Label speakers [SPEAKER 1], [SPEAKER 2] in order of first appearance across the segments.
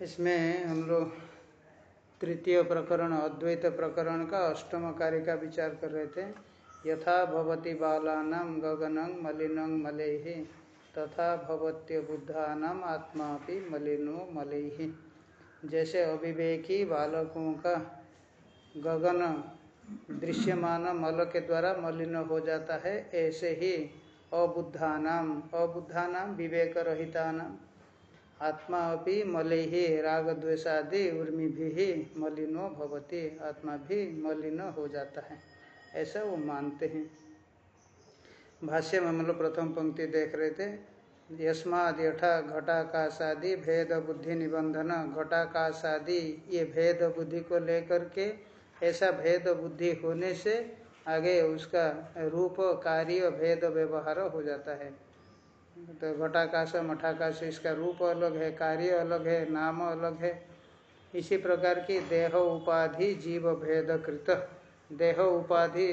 [SPEAKER 1] इसमें हम लोग तृतीय प्रकरण, अद्वैत प्रकरण का अष्टम कार्य का विचार कर रहे थे। यथा भवती बालानाम गगनं मलिनं मले, तथा भवत्य बुद्धानाम आत्मा भी मलिनो मले। जैसे अविवेकी बालकों का गगन दृश्यमान मल के द्वारा मलिन हो जाता है, ऐसे ही अबुद्धानाम अबुद्धानाम विवेक रहितानाम आत्मा अभी मलि ही राग द्वेषादि उर्मी भी मलिनो भवती। आत्मा भी मलिन हो जाता है। ऐसा वो मानते हैं। भाष्य में हम लोग प्रथम पंक्ति देख रहे थे, यस्माद यठा घटाकाशादि भेद बुद्धि निबंधन। घटाकाशादि, ये भेद बुद्धि को लेकर के ऐसा भेद बुद्धि होने से आगे उसका रूप, कार्य, भेद, व्यवहार हो जाता है। तो घटाकाश मठाकाश इसका रूप अलग है, कार्य अलग है, नाम अलग है। इसी प्रकार की देह उपाधि जीव भेद कृत। देह उपाधि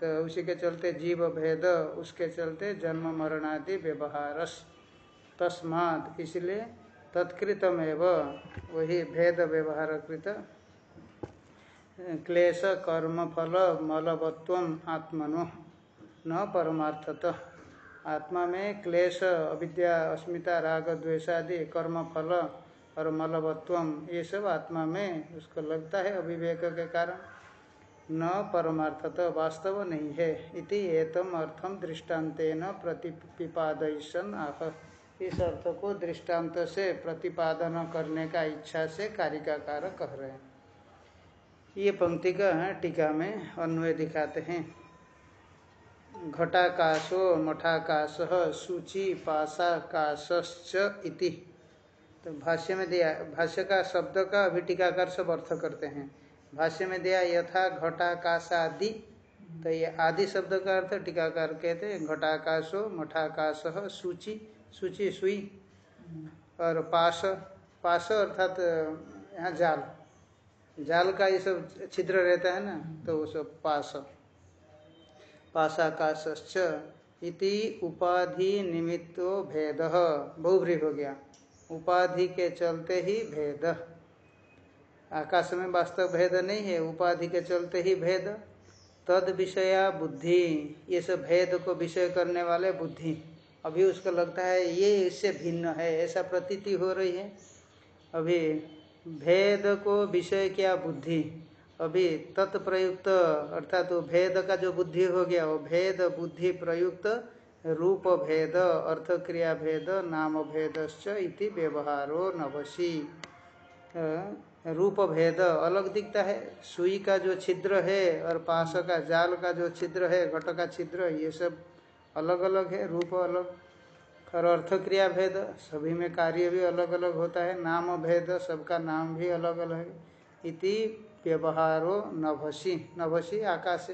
[SPEAKER 1] तो उसी के चलते जीव भेद, उसके चलते जन्म मरणादि व्यवहारस तस्माद, इसलिए तत्कृतमेव, वही भेद व्यवहार कृत। क्लेश, कर्म, फल मलवत्व आत्मनो, न परमार्थत। आत्मा में क्लेश, अविद्या, अस्मिता, राग द्वेषादि कर्म, फल और मलवत्व ये सब आत्मा में उसको लगता है अविवेक के कारण। न परमार्थत, वास्तव नहीं है। इति एतम अर्थम दृष्टान्तेन प्रतिपादयन आह। इस अर्थ को दृष्टांत से प्रतिपादन करने का इच्छा से कारिकाकार कह रहे हैं। ये पंक्ति का टीका में अन्वय दिखाते हैं। घटाकाशो, मठाकाश, सूची पाशाकाश्च इति। तो भाष्य में दिया, भाष्य का शब्द का अभी टीकाकार सब अर्थ करते हैं। भाष्य में दिया यथा घटाकाशादि तो ये आदि शब्द का अर्थ टीकाकार कहते हैं। घटाकाशो, मठाकाश, सूची सूची, सुई और पाश पाश अर्थात, यहाँ जाल। जाल का ये सब छिद्र रहता है ना तो वो सब पास पाशाकाश्च इति उपाधि निमित्तो भेद। बहुब्री हो गया। उपाधि के चलते ही भेद। आकाश में वास्तव भेद नहीं है, उपाधि के चलते ही भेद। तद विषया बुद्धि। ये सब भेद को विषय करने वाले बुद्धि। अभी उसको लगता है, ये इससे भिन्न है, ऐसा प्रतीति हो रही है। अभी भेद को विषय क्या बुद्धि। अभी तत्प्रयुक्त, अर्थात तो भेद का जो बुद्धि हो गया, वो भेद बुद्धि प्रयुक्त रूप भेद अर्थ क्रिया भेद, नाम भेदश्च इति व्यवहारो नवशी। रूप भेद, अलग दिखता है। सुई का जो छिद्र है और पास का, जाल का जो छिद्र है, घट का छिद्र, ये सब अलग अलग है, रूप अलग। और अर्थ क्रिया भेद, सभी में कार्य भी अलग अलग होता है। नाम भेद, सबका नाम भी अलग अलग है। इति व्यवहारो नभसी नभसी आकाश।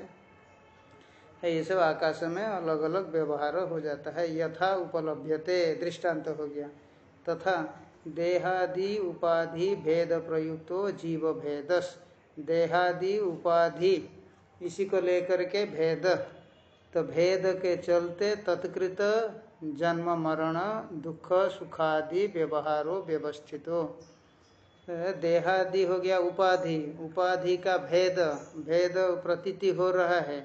[SPEAKER 1] है, ये सब आकाश में अलग अलग व्यवहार हो जाता है। यथा उपलभ्यते, दृष्टांत हो गया। तथा देहादि उपाधि भेद प्रयुक्तो जीव भेदस। देहादि उपाधि, इसी को लेकर के भेद। तो भेद के चलते तत्कृत जन्म, मरण, दुख, सुखादि व्यवहारो व्यवस्थितो। देहादि हो गया, उपाधि। उपाधि का भेद भेद प्रतीति हो रहा है।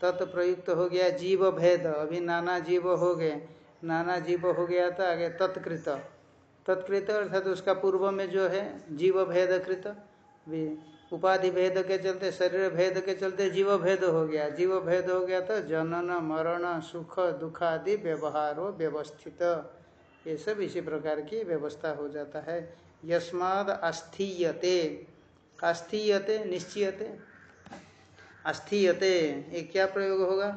[SPEAKER 1] तत्प्रयुक्त हो गया जीव भेद अभी नाना जीव हो गए। नाना जीव हो गया था, आगे तत्कृत। तत्कृत अर्थात उसका पूर्व में जो है जीव भेद कृत भी उपाधि भेद के चलते, शरीर भेद के चलते जीव भेद हो गया। जीव भेद हो गया तो जनन, मरण, सुख दुख आदि व्यवहारो व्यवस्थित। ये सब इसी प्रकार की व्यवस्था हो जाता है। यस्माद अस्थीयते। अस्थीयते निश्चयते? अस्थीयते ये क्या प्रयोग होगा?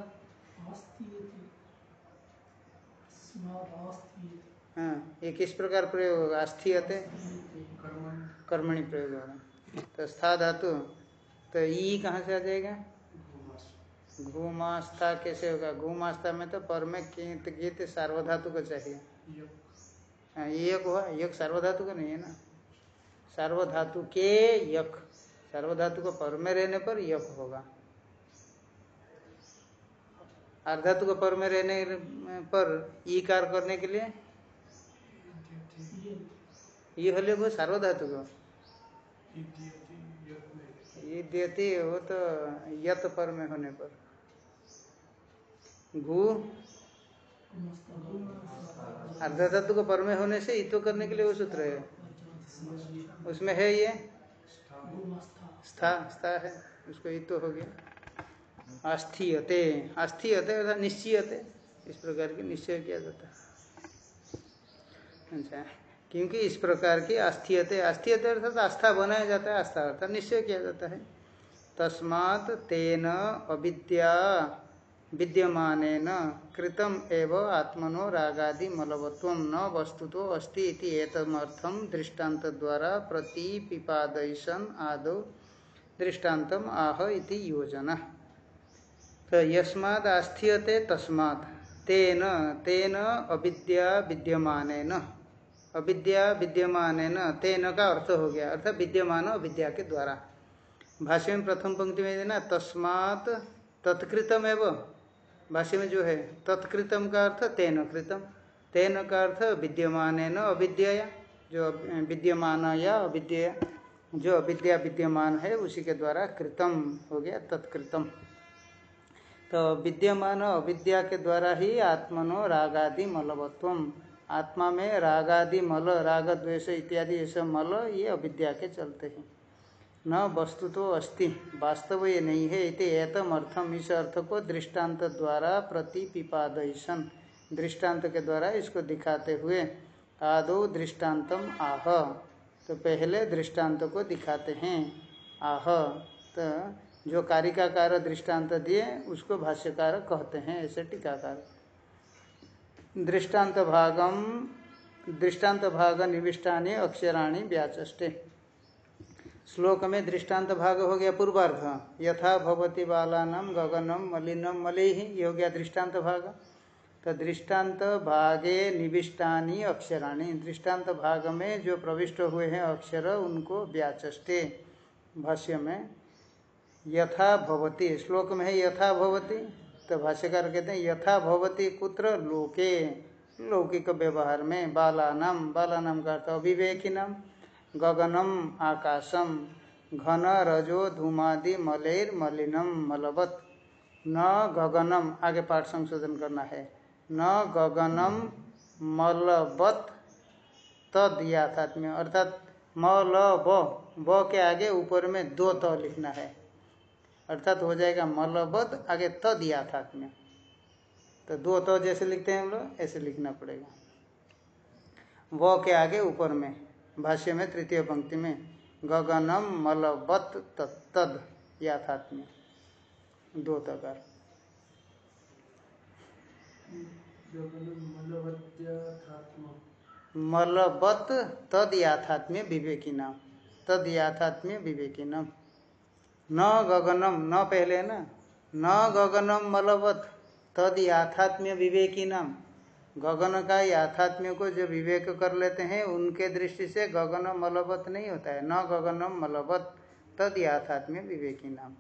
[SPEAKER 1] हाँ ये किस प्रकार प्रयोग होगा? अस्थीयते? कर्मणि। प्रयोग होगा। तो स्था धातु तो ई कहाँ से आ जाएगा? घूमास्था कैसे होगा? घूमास्था में तो पर में गीत गीत सार्वधातु को चाहिए। यक हुआ यक सार्वधातु का नहीं है ना। सार्वधातु के यक। सार्वधातु को पर में रहने पर यक होगा। अर्धातु को पर में रहने पर ई कार करने के लिए ये हल्य को सार्वधातु को। ये देती वो तो यत पर में होने पर। घू अर्धाधातु को पर में होने से इतो करने के लिए वो सूत्र है। उसमें है ये? स्था स्था है। उसको इतो हो गया। आस्थीयते। आस्थीयते अर्थात निश्चयते। इस प्रकार की निश्चय किया जाता है। अच्छा क्योंकि इस प्रकार की आस्थीयते आस्थीयते अर्थात आस्था बनाया जाता है, आस्था अर्थात निश्चय किया जाता है। तस्मात् तेन अविद्या विद्यमान कृतम एव आत्मनो रागादि मलवत्व न वस्तु तो अस्ति इति एतमर्थम दृष्टांत द्वारा प्रतिपिपादयन आदो दृष्टान्तम आह इति योजना। तो यस्माद आस्थ्यते तस्मात्। तेन तेन अविद्या विद्यमान अविद्या विद्यमान तेन का अर्थ हो गया। अर्थात विद्यमान अविद्या के द्वारा। भाष्य में प्रथम पंक्ति में देना तस्मात् तत्कृतम एवं भाष्य में जो है, तत्कृतम का अर्थ तेन कृतम। तेन का अर्थ विद्यमान अविद्या जो विद्यमान या अविद्या जो अविद्या विद्यमान है, उसी के द्वारा कृतम हो गया, तत्कृतम। तो विद्यमान अविद्या के द्वारा ही आत्मनो रागादि मलवत्व आत्मा में रागादि मल राग द्वेष इत्यादि ये सब मल, ये अविद्या के चलते हैं। न वस्तु तो अस्ति। वास्तव ये नहीं है इति एतम अर्थम इस अर्थ को दृष्टांत द्वारा प्रतिपिपादयन दृष्टांत के द्वारा इसको दिखाते हुए, आदो दृष्टान्तम आह। तो पहले दृष्टांत को दिखाते हैं। आह। तो जो कारिकाकार दृष्टांत दिए, उसको भाष्यकार कहते हैं, ऐसे टीकाकार। दृष्टांत भागम दृष्टांत भाग निविष्टानी अक्षराणी व्याचे श्लोक में दृष्टांत भाग हो गया पूर्वार्ध। यथा भवती बालानम गगनम मलिनम मले ही हो गया दृष्टांत भाग। तो दृष्टांत भागे निविष्टानी अक्षराणी। दृष्टांत भाग में जो प्रविष्ट हुए हैं अक्षर, उनको व्याचष्टे भाष्य में, यथा भवती। श्लोक में है यथा भवती तो भाष्यकार कहते हैं, यथा भवती कुत्र लोके। लौकिक व्यवहार में बालानाम बालानाम का अर्थ अभिवेकी नाम गगनम, आकाशम घन रजो धूमादि मलेर मलिनम मलवत। न गगनम, आगे पाठ संशोधन करना है। न गगनम मलबत तद याथात्म्य अर्थात मल ब ब के आगे ऊपर में दो त लिखना है। अर्थात हो जाएगा मलबत आगे तद याथात्म्य तो दो तो जैसे लिखते हैं हम लोग, ऐसे लिखना पड़ेगा। व के आगे ऊपर में। भाष्य में, तृतीय पंक्ति में, गगनम मलबत तद, याथात्म्य। दो तकार। मलबत तद याथात्म्य विवेकी नाम। तद याथात्म्य विवेकी नाम। न गगनम, न पहले ना। न गगनम मलबत, तद याथात्म्य विवेकी नाम। गगन का याथात्म्य को जो विवेक कर लेते हैं, उनके दृष्टि से गगन मलबत नहीं होता है। न गगनम मलबत, तद याथात्म्य विवेकी नाम।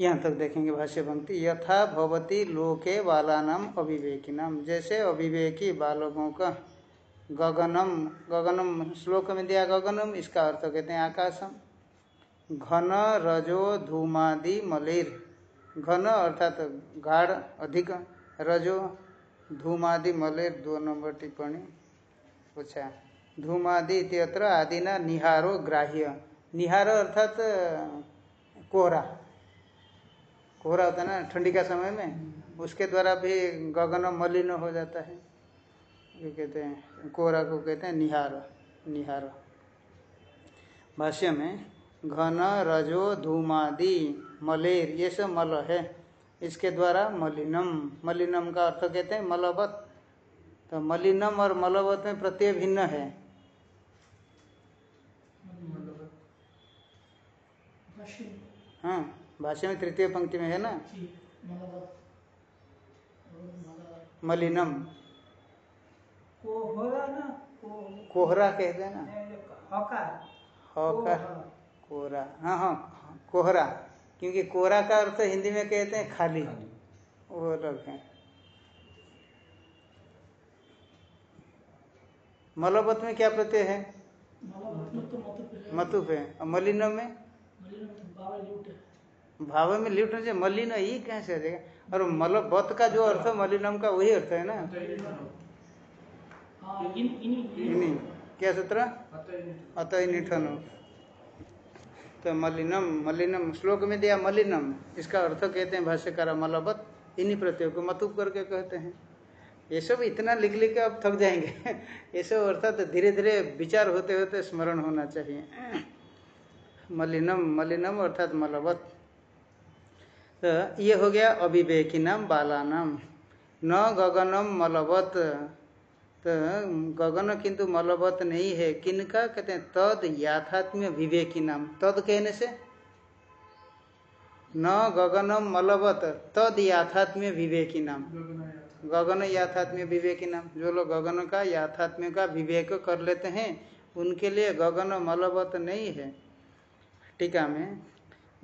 [SPEAKER 1] यहाँ तक देखेंगे भाष्य पंक्ति, यथा भवती लोके बालानाम अविवेकी नाम। जैसे अविवेकी बालकों का गगनम गगनम, श्लोक में दिया गगनम, इसका अर्थ कहते हैं आकाशम। घन, रजो, धूमादि, मलिर। घन अर्थात गाढ़, अधिक रजो धूमादि मले दो नंबर टिप्पणी. पूछा. धूमादि आदि ना निहारो ग्राह्य. निहार अर्थात कोहरा. कोहरा होता है ना, ठंडी का समय में? उसके द्वारा भी गगन मलिन हो जाता है. ये कहते हैं, कोहरा को कहते हैं निहार निहार. भाष्य में, घन, रजो, धूमादि, मलेर, ये सब मल है. इसके द्वारा मलिनम मलिनम का अर्थ कहते हैं मलबत। तो मलिनम और मलबत में प्रत्यय भिन्न है। हाँ भाष्य में तृतीय पंक्ति में है ना? मलिनम। कोहरा कहते हैं ना? कोहरा। हाँ हाँ कोहरा। क्योंकि कोरा का अर्थ हिंदी में कहते हैं खाली। वो अलग है। मलबत में क्या प्रत्यय है?
[SPEAKER 2] तो
[SPEAKER 1] मतु पे और मलिन में? भाव में लिप्ट चाहिए मलिन ही कैसे आ जाएगा? और मलबत का जो अर्थ मलिनम का वही अर्थ है ना? इन्हीं क्या सूत्र? अतः निठन तो मलिनम मलिनम, श्लोक में दिया मलिनम। इसका अर्थ कहते हैं भाष्यकार मलबत। इन्हीं प्रत्यय को मतुब करके कहते हैं। ये सब इतना लिख लिख के अब थक जाएँगे। ये सब अर्थात धीरे धीरे विचार होते होते स्मरण होना चाहिए। मलिनम मलिनम अर्थात मलबत। तो ये हो गया अविवेकी नाम बाला नाम न गगनम मलबत। तो गगन किंतु मलबत नहीं है। किनका? कहते हैं, तद याथात्म्य विवेकी नाम। तद कहने से? न गगनम मलबत, तद याथात्म्य विवेकी नाम। गगन याथात्म्य विवेकी नाम। जो लोग गगन का, याथात्म्य का विवेक कर लेते हैं, उनके लिए गगन मलबत नहीं है। टीका में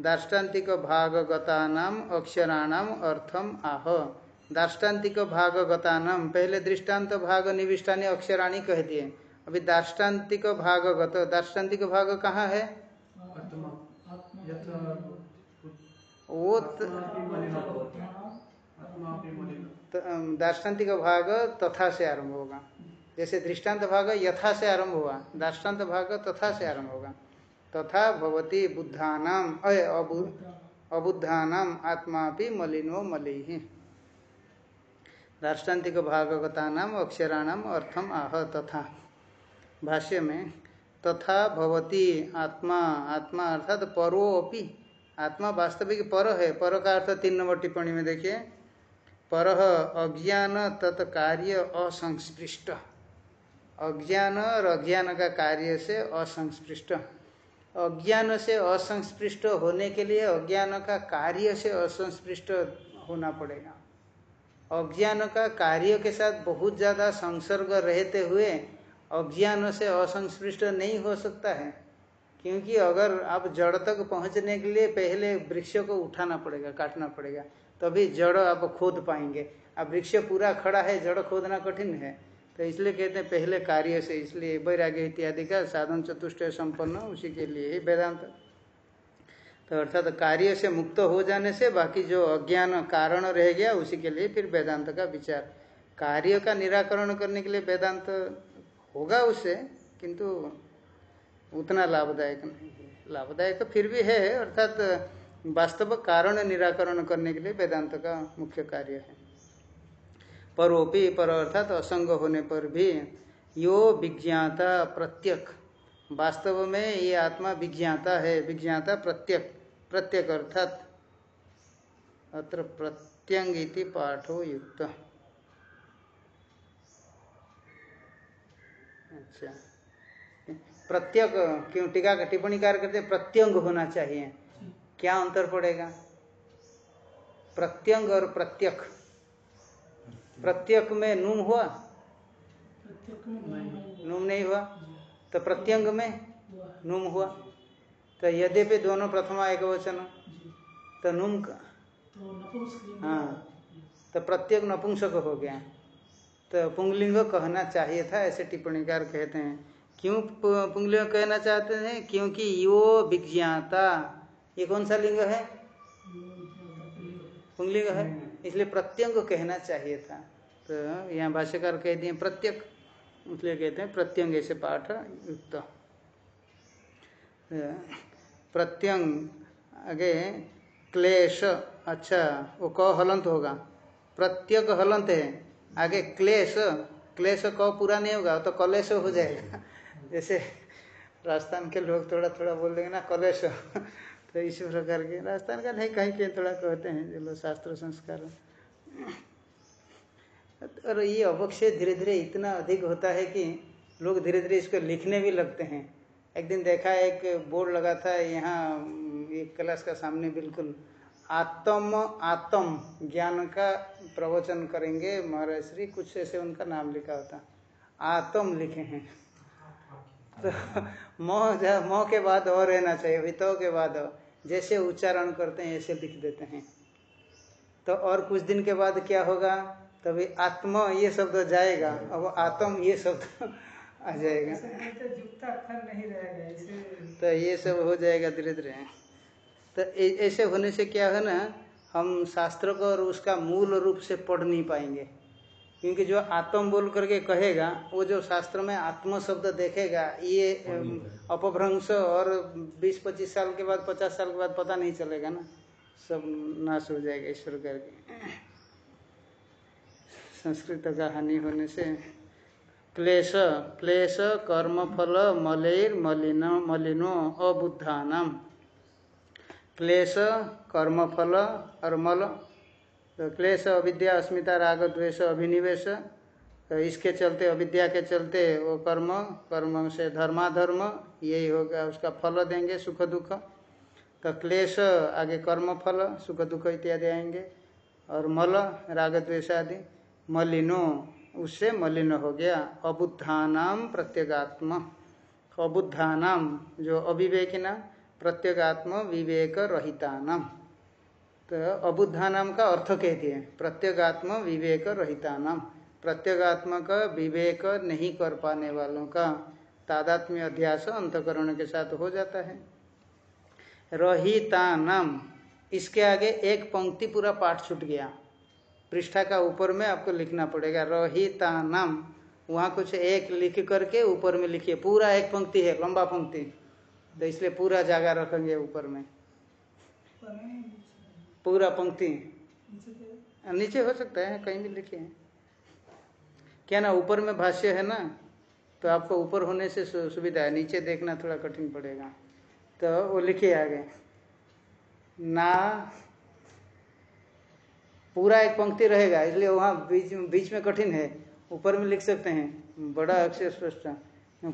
[SPEAKER 1] दार्ष्टान्तिक भागगता नाम अक्षराणाम अर्थम आह। दार्ष्टान्तिक भागगता नाम पहले दृष्टांत भाग निविष्टानी अक्षराणी कह दिए। अभी दार्ष्टान्तिक भागगत दार्ष्टान्तिक भाग कहाँ है? वो दार्ष्टान्तिक भाग तथा से आरंभ होगा। जैसे दृष्टांत भाग यथा से आरंभ हुआ दार्ष्टान्त भाग तथा से आरंभ होगा। तथा भवती बुद्धानाम। अबुद्धानाम। आत्मा भी मलिनो मलि। दार्ष्टान्तिक भागवता नाम अक्षराणाम अर्थम आह तथा। भाष्य में, तथा भवती आत्मा आत्मा अर्थात तो परो अपि आत्मा वास्तविक पर है, पर का अर्थ तीन नंबर टिप्पणी में देखिए। पर अज्ञान तत्कार्य असंस्पृष्ट। अज्ञान और अज्ञान का कार्य से असंस्पृष्ट। अज्ञान से असंस्पृष्ट होने के लिए अज्ञान का कार्य से असंस्पृष्ट होना पड़ेगा। अज्ञान का कार्य के साथ बहुत ज़्यादा संसर्ग रहते हुए अज्ञान से असंस्पृष्ट नहीं हो सकता है। क्योंकि अगर आप जड़ तक पहुँचने के लिए पहले वृक्ष को उठाना पड़ेगा, काटना पड़ेगा, तभी जड़ आप खोद पाएँगे। अब वृक्ष पूरा खड़ा है, जड़ खोदना कठिन है। तो इसलिए कहते हैं पहले कार्य से, इसलिए वैराग्य इत्यादि का साधन चतुष्ट संपन्न उसी के लिए ही वेदांत तो अर्थात कार्य से मुक्त हो जाने से बाकी जो अज्ञान कारण रह गया, उसी के लिए फिर वेदांत का विचार। कार्य का निराकरण करने के लिए वेदांत होगा उससे किंतु उतना लाभदायक नहीं। लाभदायक फिर भी है, अर्थात वास्तव कारण निराकरण करने के लिए वेदांत का मुख्य कार्य है। परोपी पर अर्थात असंग होने पर भी यो विज्ञाता प्रत्यक वास्तव में ये आत्मा विज्ञाता है, विज्ञाता प्रत्यक प्रत्यक अर्थात अत्र प्रत्यंग इति पाठो युक्त। अच्छा। प्रत्यक क्यों टीका का टिप्पणी कार्य करते प्रत्यंग होना चाहिए। क्या अंतर पड़ेगा? प्रत्यंग और प्रत्यक। प्रत्यक में नूम हुआ? नूम नहीं हुआ। तो प्रत्यंग में नूम हुआ। तो यद्यपि दोनों प्रथमा एक वचन तो नूम का हाँ तो प्रत्येक नपुंसक हो गया। तो पुंगलिंग कहना चाहिए था ऐसे टिप्पणीकार कहते हैं। क्यों पुंगलिंग कहना चाहते हैं? क्योंकि यो विज्ञाता। ये कौन सा लिंग है? पुंगलिंग है। इसलिए प्रत्यंग कहना चाहिए था। तो यहाँ भाष्यकार कह दिए प्रत्यक इसलिए कहते हैं प्रत्यंग ऐसे पाठ युक्त। प्रत्यंग, आगे क्लेश अच्छा वो क हलंत होगा। प्रत्यक हलंत है। आगे क्लेश क्लेश क पूरा नहीं होगा तो कलेश हो जाएगा। जैसे राजस्थान के लोग थोड़ा थोड़ा बोल देंगे ना, कलेश। तो इसी प्रकार के, राजस्थान का नहीं, कहीं कहीं थोड़ा कहते हैं, जो लोग शास्त्र संस्कार। और ये अवक्षय धीरे धीरे इतना अधिक होता है कि लोग धीरे धीरे इसको लिखने भी लगते हैं। एक दिन देखा एक बोर्ड लगा था, यहाँ एक क्लास का सामने बिल्कुल आत्म आत्म ज्ञान का प्रवचन करेंगे महाराज श्री, कुछ ऐसे उनका नाम लिखा होता। आत्म लिखे हैं। तो मोह मोह के बाद और रहना चाहिए, वितो के बाद जैसे उच्चारण करते हैं, ऐसे लिख देते हैं। तो और कुछ दिन के बाद क्या होगा? तभी आत्मा ये शब्द जाएगा, अब आत्म ये शब्द आ जाएगा। तो ये सब हो जाएगा धीरे धीरे तो ऐसे होने से क्या है ना हम शास्त्र को और उसका मूल रूप से पढ़ नहीं पाएँगे। क्योंकि जो आत्म बोल करके कहेगा वो जो शास्त्र में आत्म शब्द देखेगा ये अपभ्रंश और 20-25 साल के बाद 50 साल के बाद पता नहीं चलेगा ना। सब नाश हो जाएगा ईश्वर करके। संस्कृत का हानि होने से क्लेश क्लेश कर्म फल मलेर, मलिनो मलिनो, अबुद्धानाम। क्लेश कर्म फल और मल तो क्लेश, अविद्या, अस्मिता, राग, द्वेष, अभिनिवेश। तो इसके चलते, अविद्या के चलते, वो कर्म कर्म से धर्माधर्म, यही होगा, उसका फल देंगे, सुख, दुख। तो क्लेश, आगे कर्म फल सुख, दुख इत्यादि आएँगे। और मल, राग, द्वेष आदि। मलिनो उससे मलिन हो गया। अबुद्धानाम प्रत्यगात्म। अबुद्धानाम जो अविवेकिना, प्रत्यगात्म विवेक रहितानाम तो अबुद्धानाम का अर्थ कह दिए। प्रत्यगात्म विवेक रहितानाम प्रत्यगात्म का विवेक नहीं कर पाने वालों का तादात्म्य अध्यास अंतकरण के साथ हो जाता है। रहितानाम। इसके आगे एक पंक्ति पूरा पाठ छूट गया। पृष्ठा का ऊपर में आपको लिखना पड़ेगा, रहितानाम। वहाँ कुछ एक लिख करके ऊपर में लिखिए। पूरा एक पंक्ति है, लंबा पंक्ति। तो इसलिए पूरा जगह रखेंगे ऊपर में।
[SPEAKER 2] पूरा
[SPEAKER 1] पंक्ति।
[SPEAKER 2] नीचे
[SPEAKER 1] हो सकता है, कहीं भी लिखिए। क्या ना, ऊपर में भाष्य है ना? तो आपको ऊपर होने से, सुविधा है। नीचे देखना थोड़ा कठिन पड़ेगा। तो वो लिखिए आगे। ना पूरा एक पंक्ति रहेगा, इसलिए वहाँ बीच बीच में कठिन है। ऊपर में लिख सकते हैं, बड़ा अक्षर स्पष्ट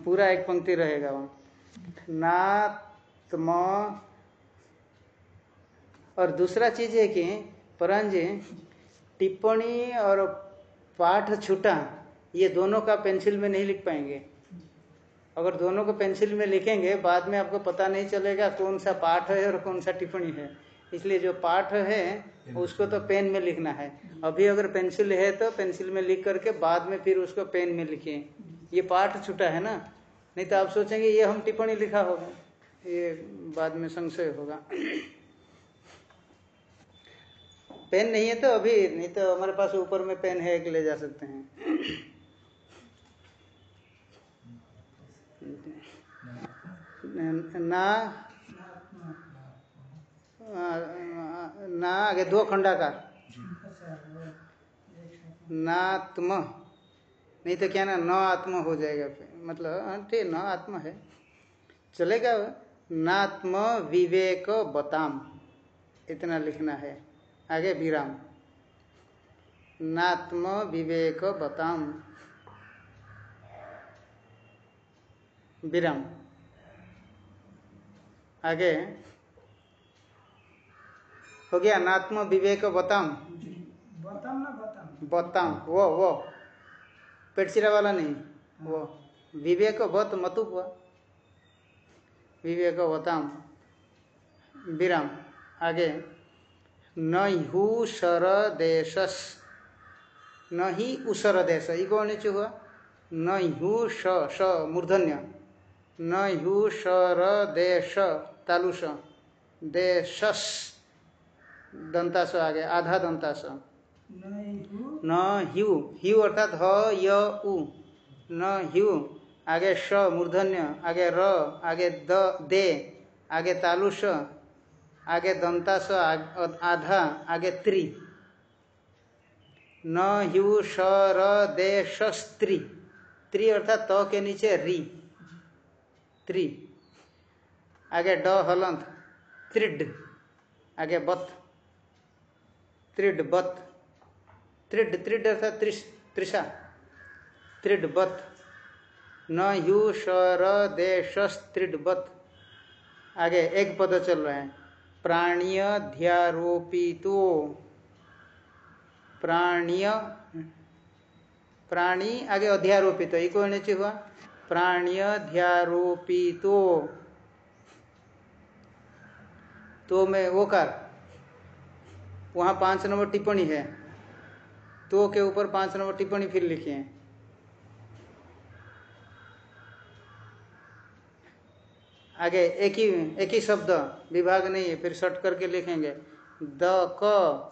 [SPEAKER 1] पूरा एक पंक्ति रहेगा वहाँ। ना तम और दूसरा चीज़ है कि परान जी टिप्पणी और पाठ छुटा, ये दोनों का पेंसिल में नहीं लिख पाएँगे। अगर दोनों को पेंसिल में लिखेंगे, बाद में आपको पता नहीं चलेगा कौन सा पाठ है और कौन सा टिप्पणी है। इसलिए जो पाठ है उसको तो पेन में लिखना है। अभी अगर पेंसिल है तो पेंसिल में लिख करके बाद में फिर उसको पेन में लिखिए। ये पाठ छुटा है ना? नहीं तो आप सोचेंगे ये हम टिप्पणी लिखा होगा। ये बाद में संशय होगा। पेन नहीं है तो अभी नहीं तो हमारे पास ऊपर में पेन है एक ले जा सकते हैं। ना ना आगे दो खंडाकार नात्म नहीं तो क्या ना न आत्म हो जाएगा फिर। मतलब हाँ, ठीक न आत्म है। चलेगा नात्म विवेक बताम। इतना लिखना है। आगे विराम। नात्म विवेक बताम। विराम। आगे। हो गया नात्म विवेक बताम।
[SPEAKER 2] बताम ना बताम।
[SPEAKER 1] बताम वो वो। पेटचिरा वाला नहीं वो। विवेक बत मतु हुआ। विवेक बताम। विराम। आगे। नहु शर देशस। नहीं उसर देश। ई कौन नीचे हुआ? नहु स श मूर्धन्य। नहु सर देश तालुष देशस। दंतास आगे आधा दंतास न ह्यू ह्यू अर्थात ह य उ। न ह्यू आगे श मूर्धन्य। आगे र आगे द दे। आगे तालुष आगे दंतास आधा। आगे त्रि। न ह्यू श र दे स्त्री। त्रि अर्थात त के नीचे री। त्रि। आगे ड हलंत त्रिड। आगे बत। त्रिड बत त्रिड त्रिड अर्थात त्रिश, त्रिषा। त्रिड बत न यु शर देश आगे एक पद चल रहे हैं। प्राणीय ध्यारोपितो। प्राणीय, प्राणी आगे अध्यारोपित। ये कोई नीचे हुआ। प्राणीय ध्यारोपितो। तो में ओकार वहाँ पाँच नंबर टिप्पणी है। तो के ऊपर पाँच नंबर टिप्पणी फिर लिखिए आगे एक ही एक ही शब्द विभाग नहीं है फिर शट करके लिखेंगे। द क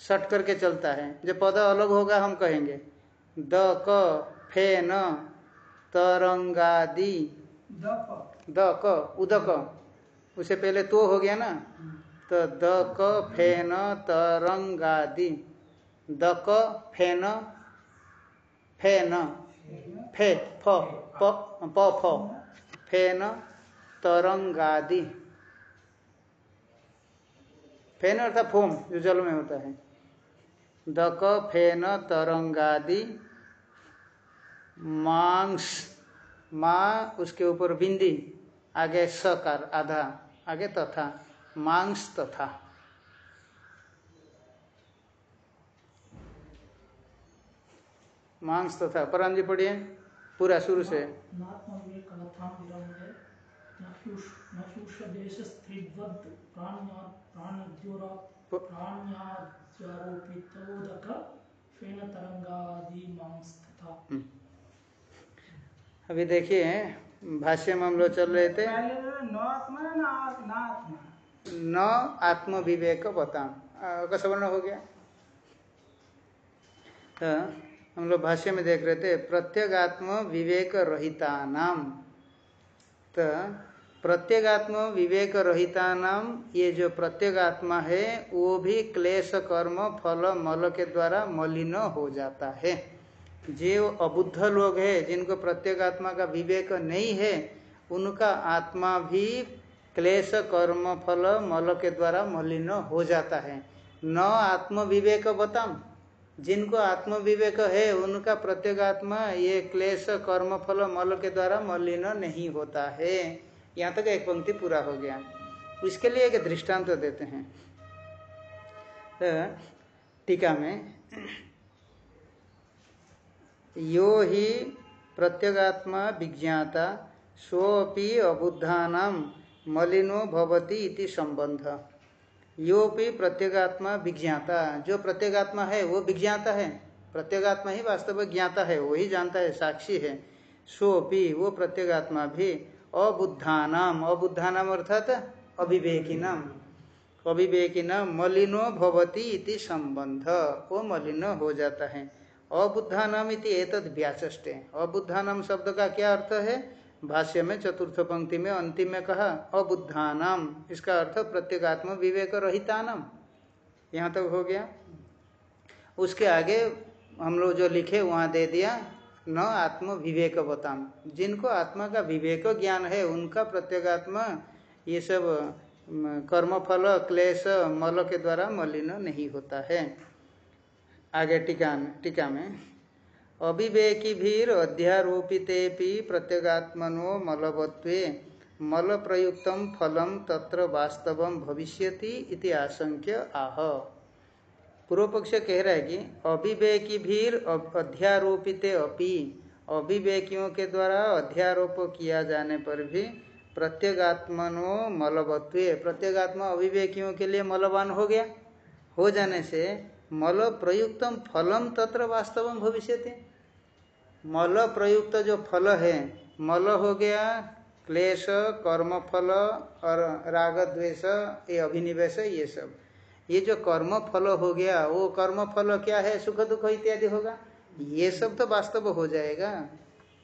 [SPEAKER 1] शट करके चलता है। जो पद अलग होगा हम कहेंगे। द क फे न तरंगादि। द क। उदक। उसे पहले तो हो गया ना? तो द क फे। न तरंगादि द क फे। न फे फ प। फ। फे न तरंगादि फेन अर्थात फोम, जो जल में होता है। दक फेन तरंगादि मांस। माँ, उसके ऊपर बिंदी। आगे सकार आधा। आगे तथा। मांस तथा। मांस तथा। परांजी पढ़िए, पूरा शुरू से। अभी देखिए भाष्य में हम लोग चल रहे थे
[SPEAKER 2] न आत्मा ना आत्मा
[SPEAKER 1] न आत्म विवेक बताम कसवर्ण हो गया। तो हम लोग भाष्य में देख रहे थे प्रत्येगात्म विवेक रहिता नाम तो प्रत्येगात्म विवेक रहिता नाम ये जो प्रत्येगात्मा है, वो भी क्लेश, कर्म, फल, मल के द्वारा मलिन हो जाता है। जो अबुद्ध लोग हैं, जिनको प्रत्येगात्मा का विवेक नहीं है, उनका आत्मा भी क्लेश, कर्म, फल, मल के द्वारा मलिन हो जाता है। न आत्म विवेक बताम। जिनको आत्म विवेक है, उनका प्रत्येगात्मा ये क्लेश, कर्म, फल, मल के द्वारा मलिन नहीं होता है। यहाँ तक एक पंक्ति पूरा हो गया। इसके लिए एक दृष्टांत तो देते हैं। तो टीका में, यो ही प्रत्यगात्मा विज्ञाता सोपि अबुद्धानाम। मलिनो भवति इति संबंध। योपि प्रत्यगात्मा विज्ञाता। जो प्रत्यगात्मा है, वो विज्ञाता है। प्रत्यगात्मा ही वास्तव में ज्ञाता है वही जानता है, साक्षी है। सोपि वो प्रत्यगात्मा भी अबुद्धानाम। अबुद्धानाम अर्थात अविवेकी नाम अविवेकी नाम मलिनो भवति इति संबंध। वो मलिन हो जाता है। अबुद्धानाम इति एतद व्याचष्टे अबुद्धानाम शब्द का क्या अर्थ है? भाष्य में चतुर्थ पंक्ति में अंतिम में कहा, अबुद्धानाम। इसका अर्थ प्रत्येगात्म विवेक रहितानाम यहाँ तक तो हो गया। उसके आगे हम लोग जो लिखे, वहाँ दे दिया, न आत्म विवेक बताम जिनको आत्मा का विवेक ज्ञान है, उनका प्रत्येगात्मा ये सब कर्म फल क्लेश, मल के द्वारा मलिन नहीं होता है। आगे टीका टीका में। अविवेकी भीर अध्यारोपितेपि प्रत्यगात्मनो मलवत्वे मल प्रयुक्त फलम तत्र वास्तव भविष्यति इति आशंक्य आह। पूर्व पक्ष कह रहा है कि अविवेकी भीर अध्यारोपित अपि अविवेकियों के द्वारा अध्यारोप किया जाने पर भी प्रत्यगात्मनो मलवत्व प्रत्यगात्मा अविवेकियों के लिए मलवान हो गया। हो जाने से मल प्रयुक्तम फलम तत्र वास्तव भविष्य मल प्रयुक्त जो फल है, मल हो गया, क्लेश कर्म फल और राग द्वेष, ये अभिनिवेश, ये सब। ये जो कर्म फल हो गया, वो कर्म फल क्या है? सुख दुख इत्यादि होगा। ये सब तो वास्तव हो जाएगा।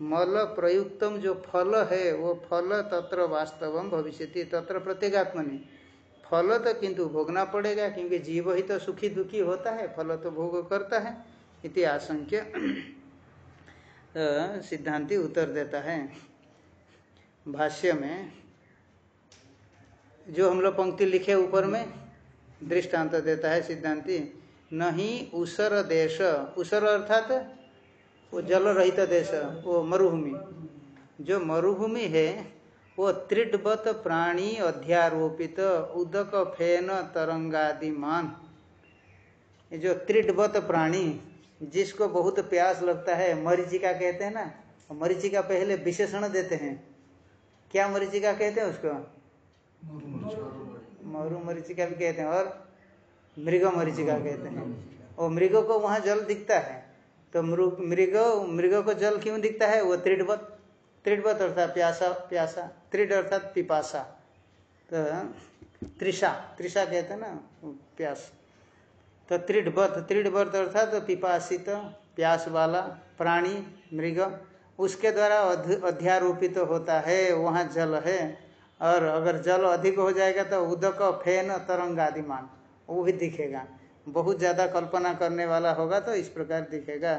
[SPEAKER 1] मल प्रयुक्तम जो फल है, वो फल तत्र वास्तवम भविष्य तत्र प्रत्येगात्मनि। फल तो किंतु भोगना पड़ेगा, क्योंकि जीव ही तो सुखी दुखी होता है, फल तो भोग करता है, इति आशंक्य। तो सिद्धांति उत्तर देता है भाष्य में, जो हम लोग पंक्ति लिखे ऊपर में, दृष्टांत देता है सिद्धांति, नहीं उसर देश उसर अर्थात वो जल रहित देश, वो मरुभूमि। जो मरुभूमि है, वो त्रिडवत प्राणी अध्यारोपित, उदक फेन तरंगादिमान। जो त्रिडवत प्राणी जिसको बहुत प्यास लगता है, मरीचिका कहते हैं ना मरीचिका पहले विशेषण देते हैं। क्या मरीचिका कहते हैं उसको? मरु मरीचिका भी कहते हैं, और मृग मरीचिका कहते हैं। और मृग को वहाँ जल दिखता है। तो मृग मृग मृग को जल क्यों दिखता है? वो त्रिडवत त्रिडवत अर्थात प्यासा प्यासा, त्रिड अर्थात पिपासा। तो त्रिषा त्रिषा कहते हैं ना प्यास। तो त्रिडवत त्रिडवत अर्थात तो पिपासित, प्यास वाला, प्राणी, मृग, उसके द्वारा अध्यारोपित तो होता है, वहाँ जल है। और अगर जल अधिक हो जाएगा तो उदक, फेन, तरंग आदिमान वो भी दिखेगा। बहुत ज़्यादा कल्पना करने वाला होगा तो इस प्रकार दिखेगा।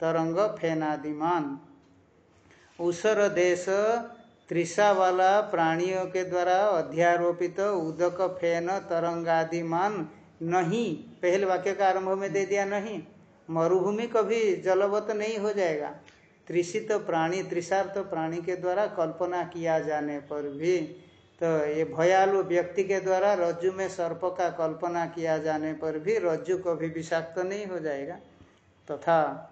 [SPEAKER 1] तरंग, फेन आदिमान उसर, देश त्रिषा वाला, प्राणियों के द्वारा अध्यारोपित तो उदक, फेन तरंगादिमान नहीं, पहले वाक्य का आरंभ में दे दिया नहीं, मरुभूमि कभी जलवत नहीं हो जाएगा। त्रिषित तो प्राणी त्रिशार्थ प्राणी के द्वारा कल्पना किया जाने पर भी तो ये भयालु व्यक्ति के द्वारा रज्जु में सर्प का कल्पना किया जाने पर भी रज्जु कभी विषाक्त तो नहीं हो जाएगा। तथा तो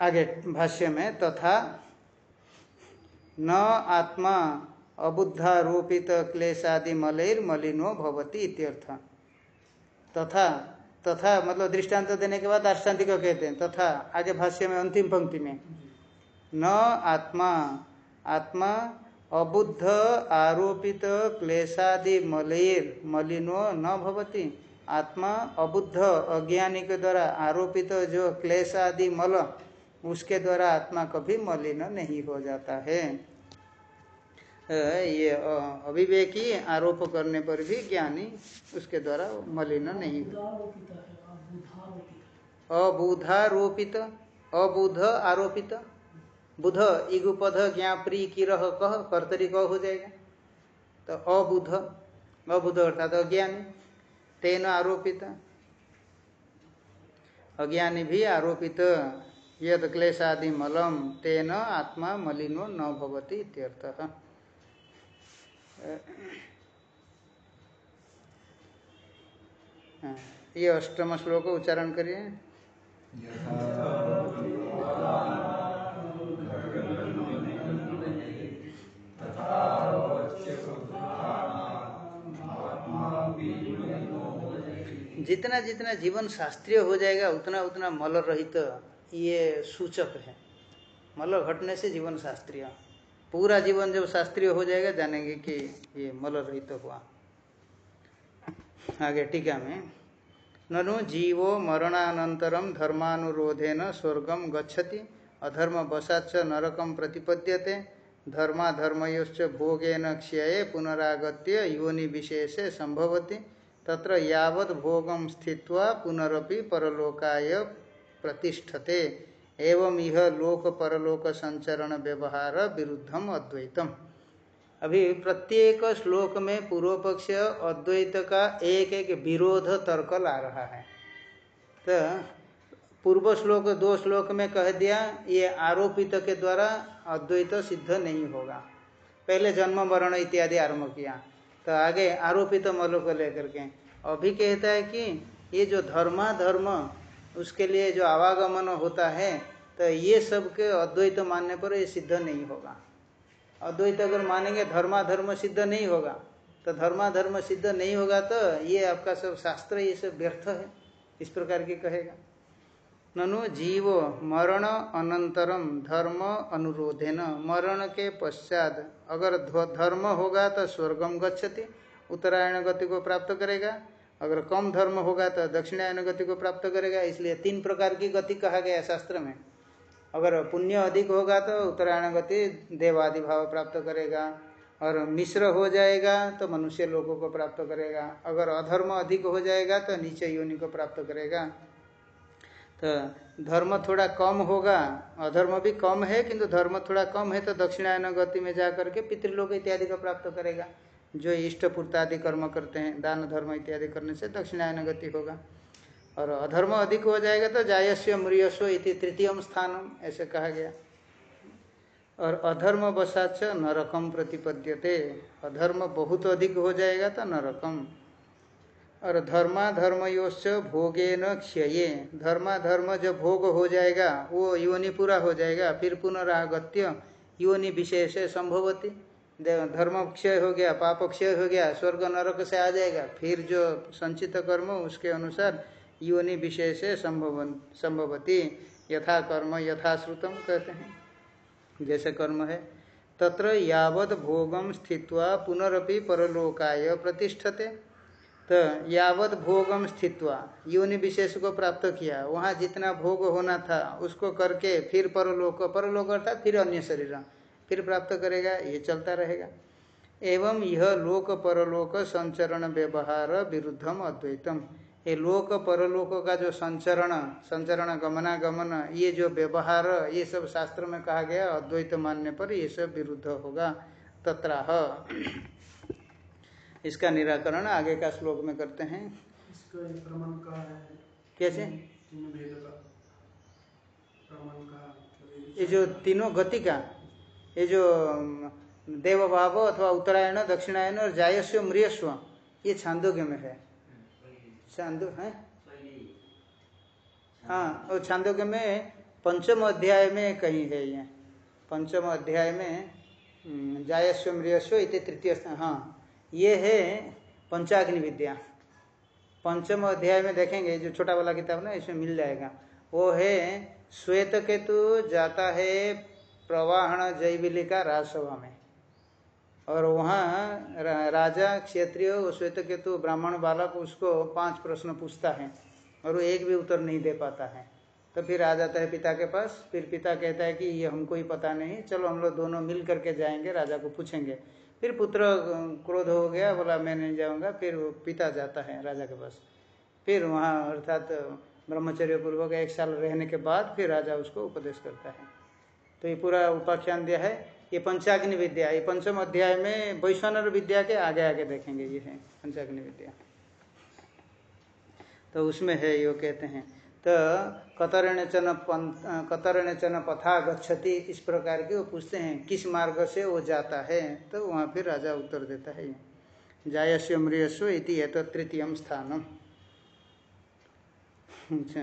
[SPEAKER 1] आगे भाष्य में, तथा तो न आत्मा अबुद्धारोपित क्लेशादि मलेर मलिनो भवती इत्यर्थ। तथा तथा मतलब दृष्टांत देने के बाद दार्ष्टान्तिक कहते हैं। तथा, आगे भाष्य में, अंतिम पंक्ति में। न आत्मा आत्मा अबुद्ध आरोपित क्लेशादि मलेर मलिनो न भवती। आत्मा अबुद्ध अज्ञानी के द्वारा आरोपित जो क्लेश आदि मल, उसके द्वारा आत्मा कभी मलिन नहीं हो जाता है। ये अविवेकी आरोप करने पर भी ज्ञानी उसके द्वारा मलिन नहीं अबुधारोपित, अबुध आरोपित। बुध इगुपध ज्ञाप्री किरह कह, कर्तरी कह हो जाएगा। तो अबुध अबुध अर्थात अज्ञानी, तेन आरोपित। अज्ञानी भी आरोपित। यद क्लेशादि मलम तेन आत्मा मलिनो न भवती इत्यर्थः। ये अष्टम श्लोक उच्चारण करिए। जितना जितना जीवन शास्त्रीय हो जाएगा, उतना उतना मल रहित तो ये सूचक है। मल घटने से जीवन शास्त्रीय। पूरा जीवन जब शास्त्रीय हो जाएगा, जानेंगे कि ये मल रहित तो हुआ। आगे टीका में, ननु जीवो मरणानंतरम धर्मानुरोधेन स्वर्गम गच्छति, अधर्म वसाच नरकम प्रतिपद्यते, धर्माधर्मयोश्च भोगेन क्षय पुनरागत्य योनि विशेषे संभवति, तत्र यावत् भोगम स्थित्वा पुनरपि परलोकाय प्रतिष्ठते। एवं यह लोक परलोक संचरण व्यवहार विरुद्धम अद्वैतम। अभी प्रत्येक श्लोक में पूर्व पक्ष अद्वैत का एक एक विरोध तर्क ला रहा है। तो पूर्व श्लोक, दो श्लोक में कह दिया, ये आरोपित के द्वारा अद्वैत सिद्ध नहीं होगा। पहले जन्म, मरण इत्यादि आरंभ किया। तो आगे आरोपित मल को लेकर के अभी कहता है कि ये जो धर्मा धर्म उसके लिए जो आवागमन होता है तो ये सब के अद्वैत मानने पर ये सिद्ध नहीं होगा। अद्वैत अगर मानेंगे धर्माधर्म सिद्ध नहीं होगा तो धर्माधर्म सिद्ध नहीं होगा तो ये आपका सब शास्त्र, ये सब व्यर्थ है, इस प्रकार की कहेगा। ननु जीव मरण अनंतरम धर्म अनुरोधेन, मरण के पश्चात अगर धर्म होगा तो स्वर्गम गच्छति, उत्तरायण गति को प्राप्त करेगा अगर कम धर्म होगा तो दक्षिणायन गति को प्राप्त करेगा, इसलिए तीन प्रकार की गति कहा गया शास्त्र में। अगर पुण्य अधिक होगा तो उत्तरायण गति देवादि भाव प्राप्त करेगा, और मिश्र हो जाएगा तो मनुष्य लोगों को प्राप्त करेगा। अगर अधर्म अधिक हो जाएगा तो नीचे योनि को प्राप्त करेगा। तो धर्म थोड़ा कम होगा, अधर्म भी कम है, किंतु धर्म थोड़ा कम है तो दक्षिणायन गति में जा करके पितृलोक इत्यादि को प्राप्त करेगा। जो इष्ट पूर्तादि कर्म करते हैं, दान, धर्म इत्यादि करने से दक्षिणायन गति होगा। और अधर्म अधिक हो जाएगा तो जायस्व मृयस्व इति तृतीयम स्थानम, ऐसे कहा गया। और अधर्म बसाच नरकम प्रतिपद्यते। अधर्म बहुत अधिक हो जाएगा तो नरकम। और धर्मा धर्मयोश्च भोगे न क्षये। धर्मा धर्म जो भोग हो जाएगा, वो योनि पूरा हो जाएगा, फिर पुनरागत्य योनि विशेष संभवती। धर्म क्षय हो गया, पाप क्षय हो गया, स्वर्ग नरक से आ जाएगा। फिर जो संचित कर्म, उसके अनुसार योनि विशेष संभव संभवती। यथा कर्म, यथा श्रुतम कहते हैं। जैसे कर्म है, तत्र यावत भोगम स्थित्वा पुनरपि परलोकाय प्रतिष्ठते। तो यावत भोगम स्थित्वा, योनि विशेष को प्राप्त किया। वहाँ जितना भोग होना था, उसको करके फिर परलोक परलोक अर्थात फिर अन्य शरीर। फिर प्राप्त करेगा ये चलता रहेगा। एवं यह लोक परलोक संचरण व्यवहार विरुद्धम अद्वैतम। ये लोक परलोक का जो संचरण संचरण गमनागमन ये जो व्यवहार ये सब शास्त्र में कहा गया अद्वैत मानने पर ये सब विरुद्ध होगा। तत्राह। इसका निराकरण आगे का श्लोक में करते हैं।
[SPEAKER 3] है।
[SPEAKER 1] कैसे? ये जो तीनों गति का ये जो अम, देव भाव अथवा उत्तरायण दक्षिणायन और जायस्व मृयस्व ये छांदोग्य में है। छांदो है? हाँ और छांदोग्य में पंचम अध्याय में कहीं है ये। पंचम अध्याय में जायस्व मृयस्व इति तृतीय स्थान हाँ ये है पंचाग्नि विद्या। पंचम अध्याय में देखेंगे जो छोटा वाला किताब ना इसमें मिल जाएगा। वो है श्वेत केतु जाता है प्रवाहण जयविलिका राजसभा में। और वहाँ रा, राजा क्षत्रिय श्वेत केतु ब्राह्मण बालक उसको पाँच प्रश्न पूछता है और वो एक भी उत्तर नहीं दे पाता है। तो फिर आ जाता है पिता के पास फिर पिता कहता है कि ये हमको ही पता नहीं चलो हम लोग दोनों मिल करके जाएँगे राजा को पूछेंगे। फिर पुत्र क्रोध हो गया बोला मैं नहीं जाऊँगा फिर पिता जाता है राजा के पास। फिर वहाँ अर्थात ब्रह्मचर्य पूर्वक एक साल रहने के बाद फिर राजा उसको उपदेश करता है। तो ये पूरा उपाख्यान दिया है। ये पंचाग्नि विद्या, ये पंचम अध्याय में वैश्वानर विद्या के आगे आगे देखेंगे, ये है पंचाग्नि विद्या। तो उसमें है, यो कहते हैं तो कतरण चन कतरण चन पथा गच्छति, इस प्रकार के वो पूछते हैं, किस मार्ग से वो जाता है? तो वहाँ फिर राजा उत्तर देता है जायस्व मृयस्व इति एत तृतीय स्थानम। अच्छा।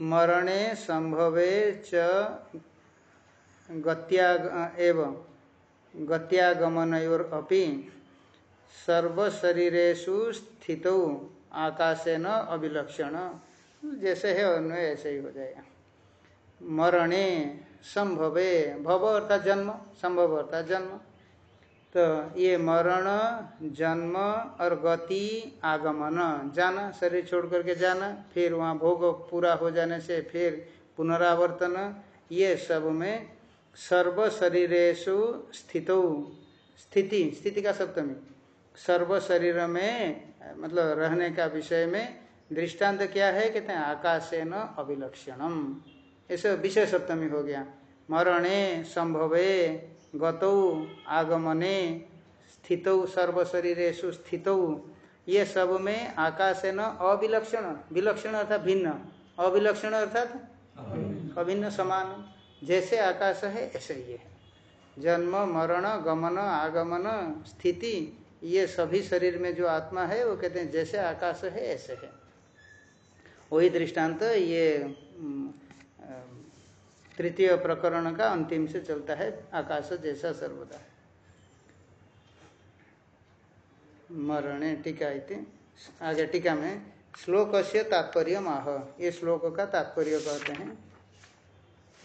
[SPEAKER 1] मरणे संभवे च गत्या एवं गत्यागमनयोरपि सर्वशरीरेषु स्थितौ आकाशेन अभिलक्षण। जैसे है अन्वय ऐसे ही हो जाएगा। मरणे संभवे, भव अर्थात जन्म, संभव अर्थात जन्म। तो ये मरण, जन्म और गति आगमन। जाना, शरीर छोड़ करके जाना, फिर वहाँ भोग पूरा हो जाने से फिर पुनरावर्तन। ये सब में सर्व शरीरेशु स्थितो। स्थिति स्थिति का सप्तमी। सर्व शरीर में मतलब रहने का विषय में दृष्टांत क्या है? कहते हैं आकाशे न अभिलक्षणम। ऐसे विषय सप्तमी हो गया। मरणे, संभवे गतौ आगमने स्थितौ सर्व शरीरेशु स्थितौ। ये सब में आकाशे न अविलक्षण विलक्षण अर्थात भिन्न। अविलक्षण अर्थात अभिन्न समान। जैसे आकाश है ऐसे ही है। जन्म मरण गमन आगमन स्थिति ये सभी शरीर में जो आत्मा है वो कहते हैं जैसे आकाश है ऐसे है। वही दृष्टांत ये तृतीय प्रकरण का अंतिम से चलता है, आकाश जैसा सर्वदा। मरणे टीका इति। आगे टीका में श्लोक से तात्पर्य आह ये श्लोक का तात्पर्य कहते हैं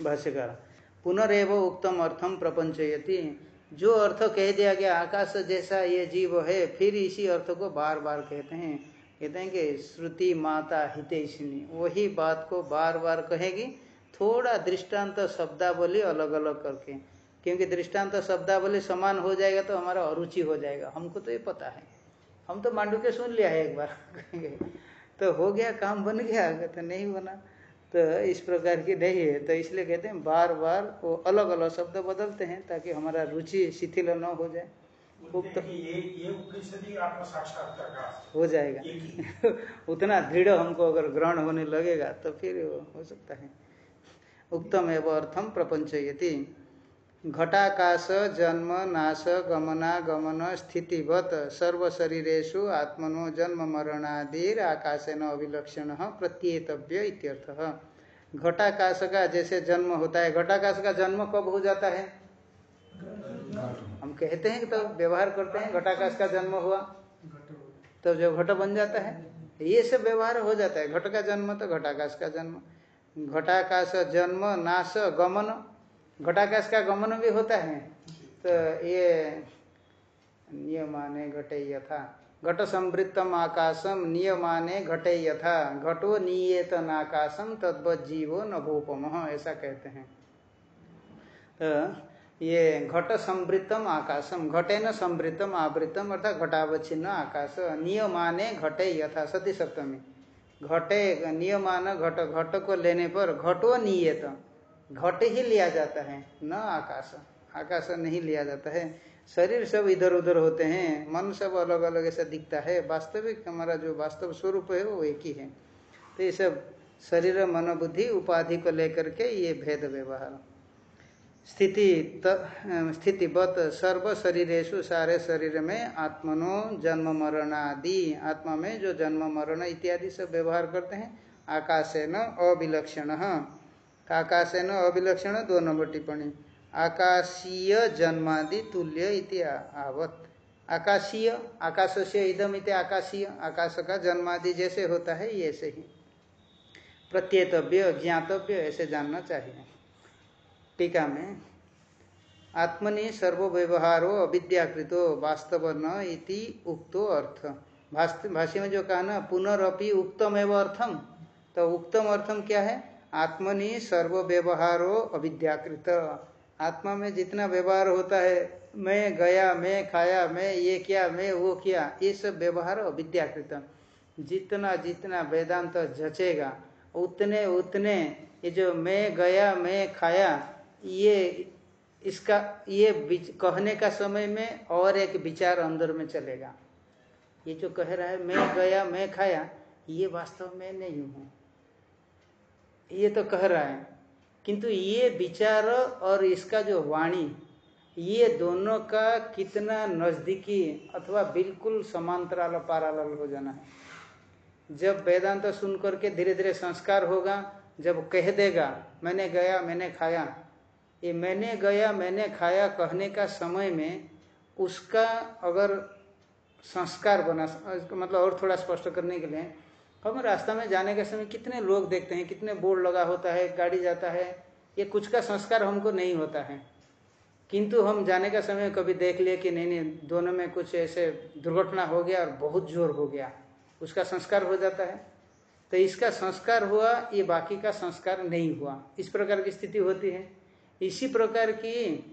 [SPEAKER 1] भाष्यकार। पुनरेव उत्तम अर्थम प्रपंचयति। जो अर्थ कह दिया गया, आकाश जैसा ये जीव है, फिर इसी अर्थ को बार बार कहते हैं। कहते हैं कि श्रुति माता हितेशिनी, वही बात को बार बार कहेगी थोड़ा दृष्टांत शब्दावली अलग अलग करके क्योंकि दृष्टांत शब्दावली समान हो जाएगा तो हमारा अरुचि हो जाएगा। हमको तो ये पता है। हम तो मांडू के सुन लिया है एक बार। तो हो गया काम बन गया तो नहीं बना तो इस प्रकार की नहीं है। तो इसलिए कहते हैं बार बार वो अलग अलग शब्द बदलते हैं ताकि हमारा रुचि शिथिल न हो जाए।
[SPEAKER 4] तो ये ये हो
[SPEAKER 1] जाएगा। उतना दृढ़ हमको अगर ग्रहण होने लगेगा तो फिर हो सकता है। उत्तम एवं अर्थम प्रपंचयति घटाकाश, जन्म, नाश, गमनागमन, स्थितिवत सर्व शरीरेशु आत्मनो, जन्म, मरणादिर, आकाशेन अभिलक्षण, प्रत्येतव्य इत्यर्थः। घटाकाश का जैसे जन्म होता है घटाकाश का जन्म कब हो जाता है? हम कहते हैं कि तो व्यवहार करते हैं घटाकाश का जन्म हुआ। तो जब घट बन जाता है, ये सब व्यवहार हो जाता है। घट का जन्म तो घटाकाश का जन्म। घटाकाश जन्म, नाश, गमन। घटाकाश का गमन भी होता है। तो ये नियमाने घटे यथा घट संवृत्तम आकाशम, नियमाने घटे यथा घटो नियतन आकाशम तद्वत जीवो नभोपम, ऐसा कहते हैं। तो ये घट संवृत्तम आकाशम, घटेन संवृत्तम आवृतम अर्थात घटावच्छिन्न आकाश, नियमाने घटे यथा सती सप्तमी। घटे, नियमान घट घट को लेने पर घटो नियत। घट ही लिया जाता है, न आकाश। आकाश नहीं लिया जाता है। शरीर सब इधर उधर होते हैं, मन सब अलग अलग ऐसा दिखता है। वास्तविक हमारा जो वास्तव स्वरूप है, वो एक ही है। तो ये सब शरीर मनोबुद्धि उपाधि को लेकर के ये भेद व्यवहार। स्थिति स्थितिवत सर्व शरीरेशु सारे शरीर में आत्मनो जन्म मरण आदि आत्मा में जो जन्म, मरण इत्यादि सब व्यवहार करते हैं, आकाशेन अविलक्षण। आकाशेन अविलक्षण, दो नंबर टिप्पणी। आकाशीय जन्मादि तुल्य इति आवत। आकाशीय आकाश से इदम इति आकाशीय आकाश का जन्मादि जैसे होता है ऐसे ही। प्रत्येतव्य, ज्ञातव्य, ऐसे जानना चाहिए। टीका में, आत्मनि सर्वव्यवहारो अविद्याकृतो वास्तव न इति उक्तो अर्थ। भाष्य में जो कहा ना पुनरअपि उक्तम एवं अर्थम। तो उक्तम अर्थम क्या है? आत्मनि सर्व व्यवहारो अविद्याकृत। आत्मा में जितना व्यवहार होता है, मैं गया, मैं खाया, मैं ये किया, मैं वो किया, ये सब व्यवहार अविद्याकृत। जितना जितना वेदांत जचेगा, उतने उतने ये जो मैं गया, मैं खाया ये इसका, ये कहने का समय में और एक विचार अंदर में चलेगा। ये जो कह रहा है, मैं गया, मैं खाया, ये वास्तव में नहीं हूँ। ये तो कह रहा है। किंतु ये विचार और इसका जो वाणी, ये दोनों का कितना नजदीकी अथवा बिल्कुल समांतराल पाराल हो जाना है। जब वेदांत सुन करके धीरे धीरे संस्कार होगा, जब कह देगा, मैंने गया, मैंने खाया ये मैंने गया, मैंने खाया कहने का समय में उसका अगर संस्कार बना मतलब और थोड़ा स्पष्ट करने के लिए हम रास्ता में जाने के समय कितने लोग देखते हैं, कितने बोर्ड लगा होता है, गाड़ी जाता है, ये कुछ का संस्कार हमको नहीं होता है। किंतु हम जाने का समय कभी देख लिए कि नहीं नहीं, दोनों में कुछ ऐसे दुर्घटना हो गया और बहुत ज़ोर हो गया, उसका संस्कार हो जाता है। तो इसका संस्कार हुआ, ये बाकी का संस्कार नहीं हुआ। इस प्रकार की स्थिति होती है। इसी प्रकार की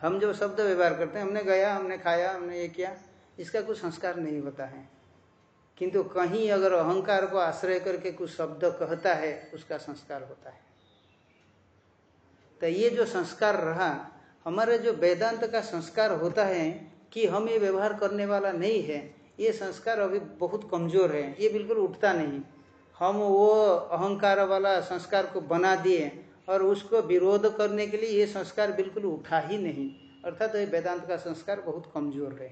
[SPEAKER 1] हम जो शब्द व्यवहार करते हैं, हमने गया, हमने खाया, हमने ये किया, इसका कुछ संस्कार नहीं होता है। किंतु कहीं अगर अहंकार को आश्रय करके कुछ शब्द कहता है, उसका संस्कार होता है। तो ये जो संस्कार रहा, हमारे जो वेदांत का संस्कार होता है कि हम ये व्यवहार करने वाला नहीं है, ये संस्कार अभी बहुत कमज़ोर है, ये बिल्कुल उठता नहीं। हम वो अहंकार वाला संस्कार को बना दिए और उसको विरोध करने के लिए ये संस्कार बिल्कुल उठा ही नहीं। अर्थात तो ये वेदांत का संस्कार बहुत कमज़ोर है।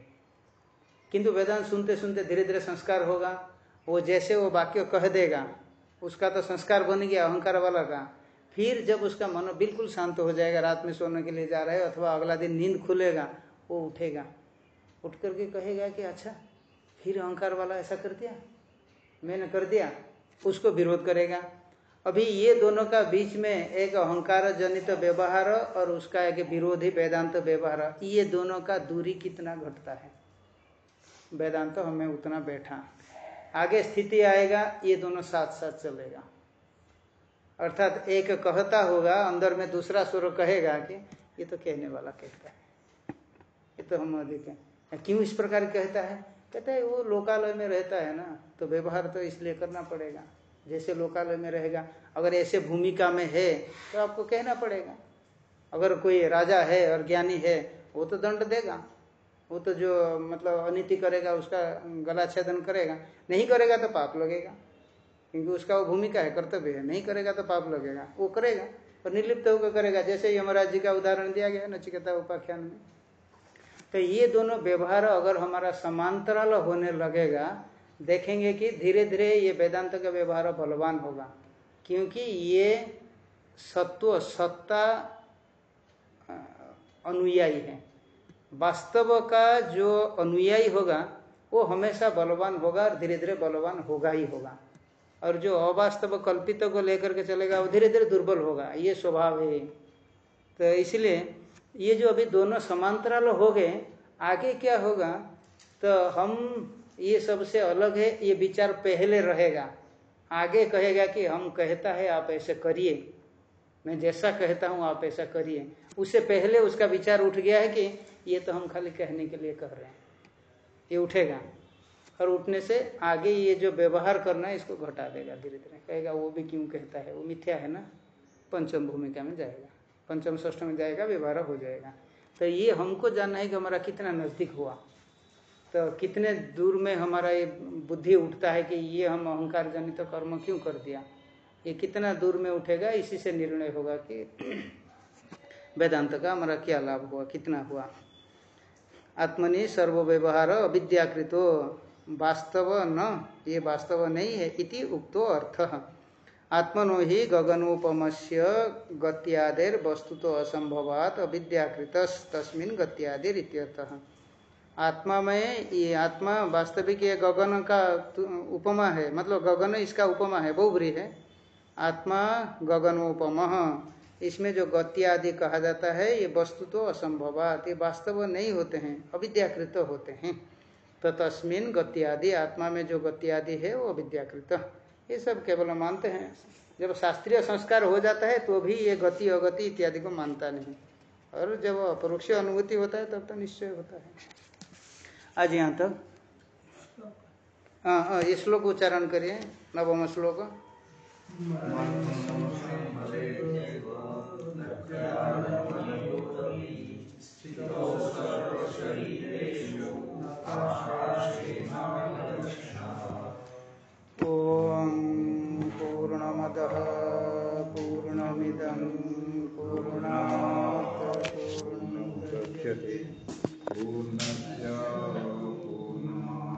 [SPEAKER 1] किंतु वेदांत सुनते सुनते धीरे धीरे संस्कार होगा। वो जैसे वो वाक्य कह देगा, उसका तो संस्कार बन गया, अहंकार वाला का। फिर जब उसका मन बिल्कुल शांत हो जाएगा, रात में सोने के लिए जा रहा है अथवा अगला दिन नींद खुलेगा, वो उठेगा। उठ करके कहेगा कि अच्छा फिर अहंकार वाला ऐसा कर दिया? मैंने कर दिया। उसको विरोध करेगा। अभी ये दोनों का बीच में एक अहंकार जनित व्यवहार और उसका एक विरोधी वेदांत व्यवहार, ये दोनों का दूरी कितना घटता है? वेदांत हमें उतना बैठा। आगे स्थिति आएगा, ये दोनों साथ साथ चलेगा। अर्थात एक कहता होगा, अंदर में दूसरा स्वर कहेगा कि, ये तो कहने वाला कहता है। ये तो हम अधिक है। क्यों इस प्रकार कहता है? कहता है, वो लोकालय में रहता है ना तो व्यवहार तो इसलिए करना पड़ेगा। जैसे लोकालय में रहेगा, अगर ऐसे भूमिका में है तो आपको कहना पड़ेगा। अगर कोई राजा है और ज्ञानी है, वो तो दंड देगा। वो तो जो मतलब अनिति करेगा, उसका गला छेदन करेगा। नहीं करेगा तो पाप लगेगा, क्योंकि उसका वो भूमिका है, कर्तव्य है। नहीं करेगा तो पाप लगेगा, वो करेगा और निर्लिप्त होकर करेगा। जैसे यमराज जी का उदाहरण दिया गया नचिकेता उपाख्यान में तो ये दोनों व्यवहार अगर हमारा समांतराल होने लगेगा देखेंगे कि धीरे धीरे ये वेदांत का व्यवहार बलवान होगा। क्योंकि ये सत्व, सत्ता अनुयायी है। वास्तव का जो अनुयायी होगा, वो हमेशा बलवान होगा और धीरे धीरे बलवान होगा ही होगा। और जो अवास्तव कल्पित को लेकर के चलेगा, वो धीरे धीरे दुर्बल होगा। ये स्वभाव है। तो इसलिए ये जो अभी दोनों समांतराल हो गए, आगे क्या होगा तो हम ये सबसे अलग है, ये विचार पहले रहेगा। आगे कहेगा कि हम कहता है, आप ऐसे करिए। मैं जैसा कहता हूँ, आप ऐसा करिए। उससे पहले उसका विचार उठ गया है कि ये तो हम खाली कहने के लिए कह रहे हैं। ये उठेगा और उठने से आगे ये जो व्यवहार करना है, इसको घटा देगा धीरे धीरे। कहेगा, वो भी क्यों कहता है? वो मिथ्या है ना? पंचम भूमिका में जाएगा। पंचम षष्ठ में जाएगा, व्यवहार हो जाएगा। तो ये हमको जानना है कि हमारा कितना नज़दीक हुआ। तो कितने दूर में हमारा ये बुद्धि उठता है कि ये हम अहंकार जनित तो कर्म क्यों कर दिया? ये कितना दूर में उठेगा? इसी से निर्णय होगा कि वेदांत का हमारा क्या लाभ हुआ, कितना हुआ? आत्मनि सर्व व्यवहार अविद्याकृतो, वास्तव न, ये वास्तव नहीं है, इति उक्तो अर्थ। आत्मनो ही गगनोपमस्य गत्यादेर वस्तु तो असंभवात अविद्याकृत तस्मिन गत्यादिर इत्यर्थः आत्मा में ये आत्मा वास्तविक ये गगन का उपमा है। मतलब गगन इसका उपमा है बहुबरी है। आत्मा गगनोपम। इसमें जो गति आदि कहा जाता है, ये वस्तु तो असंभवात, ये वास्तव नहीं होते हैं, अविद्याकृत होते हैं। तो तस्मिन गति आदि, आत्मा में जो गति आदि है, वो अविद्याकृत। ये सब केवल मानते हैं। जब शास्त्रीय संस्कार हो जाता है तो भी ये गति, अगति इत्यादि को मानता नहीं। और जब अपरोक्ष अनुभूति होता है, तब तो निश्चय होता है। आज यहाँ तक तो? हाँ हाँ ये श्लोक उच्चारण करिए, नवम श्लोक ॐ पूर्णमदः पूर्णमिदं पूर्णात्